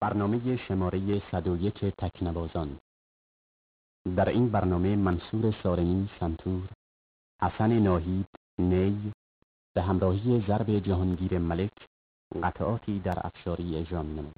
برنامه شماره 101 تکنوازان. در این برنامه منصور سارمی سنتور حسن ناهید نی به همراهی ضرب جهانگیر ملک قطعاتی در افشاری اجرا می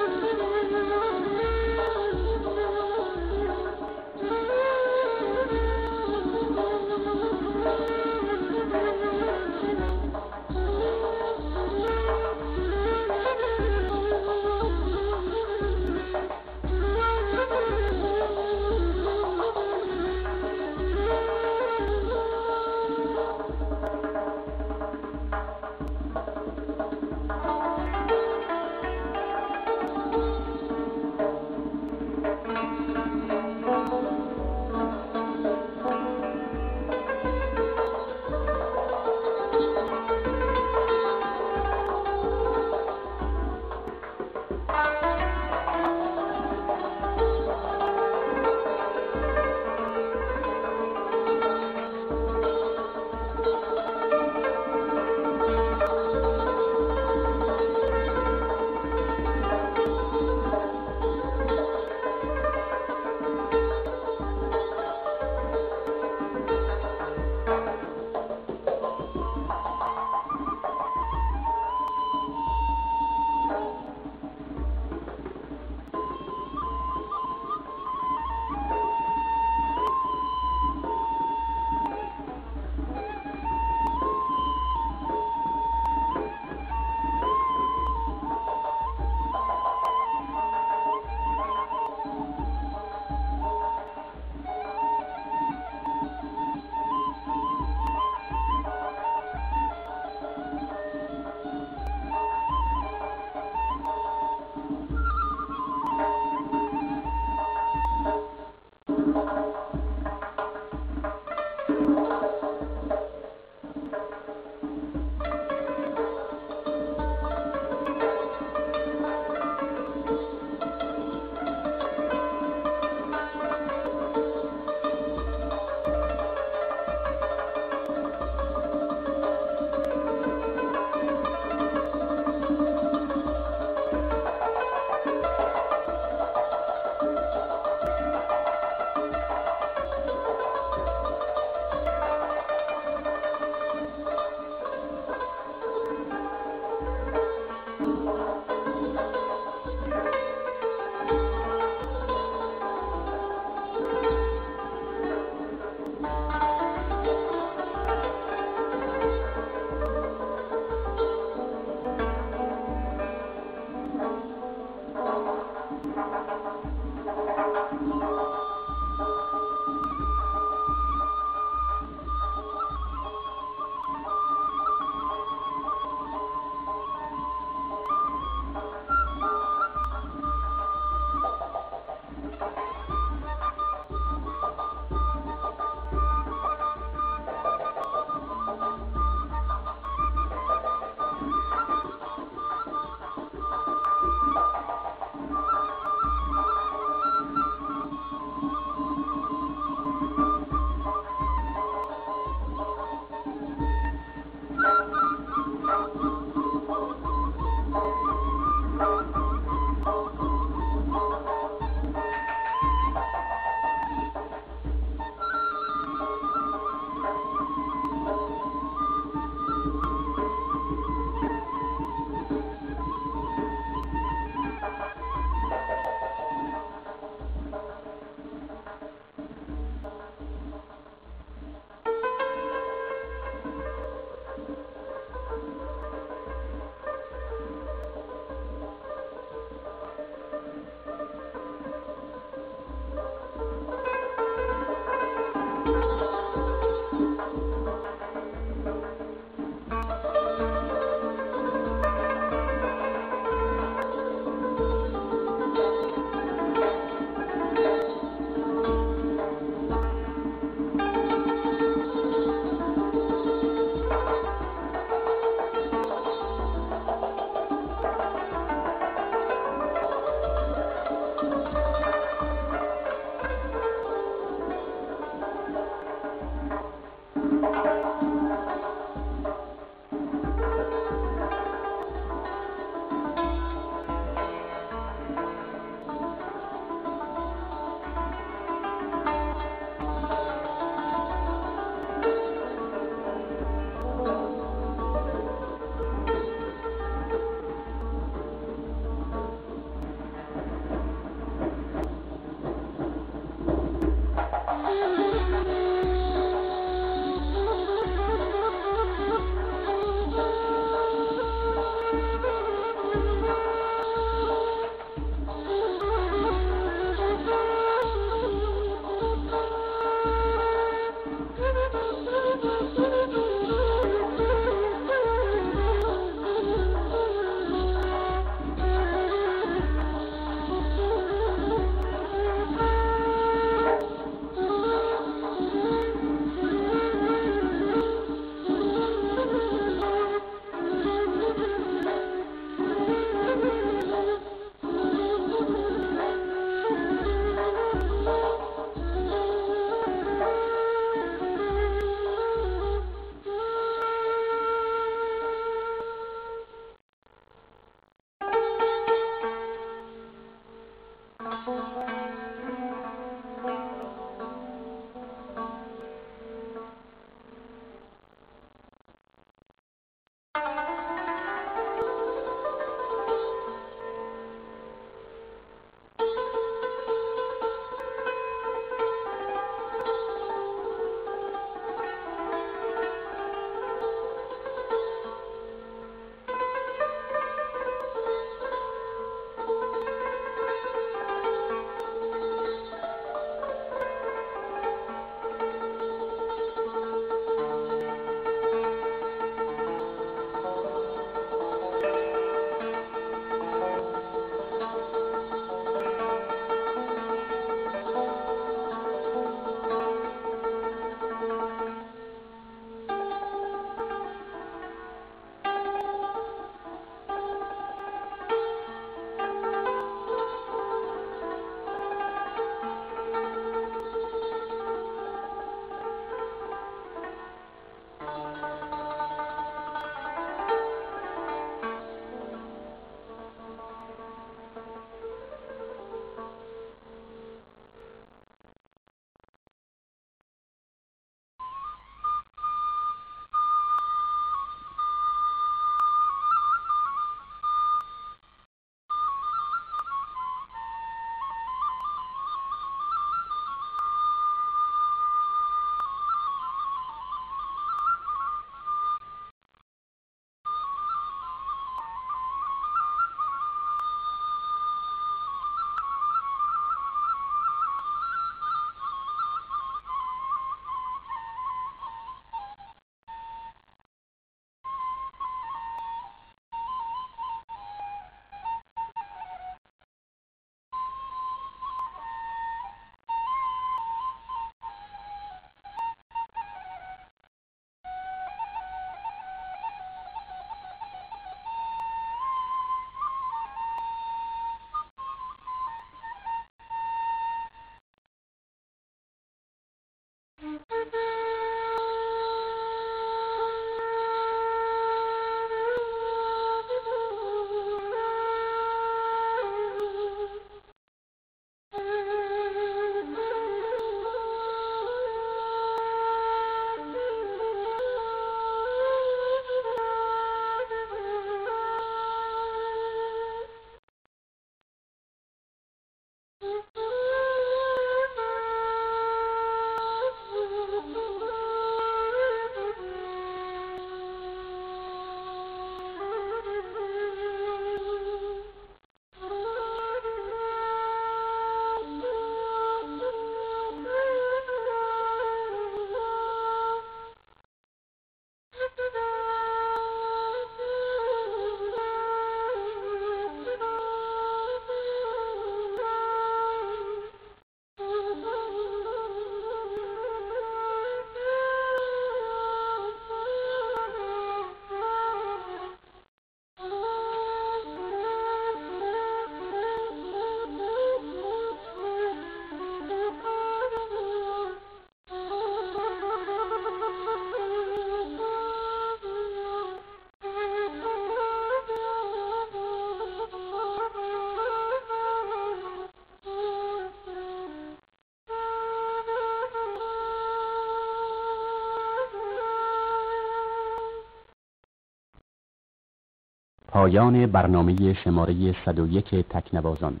پایان برنامه شماره 101 تکنوازان.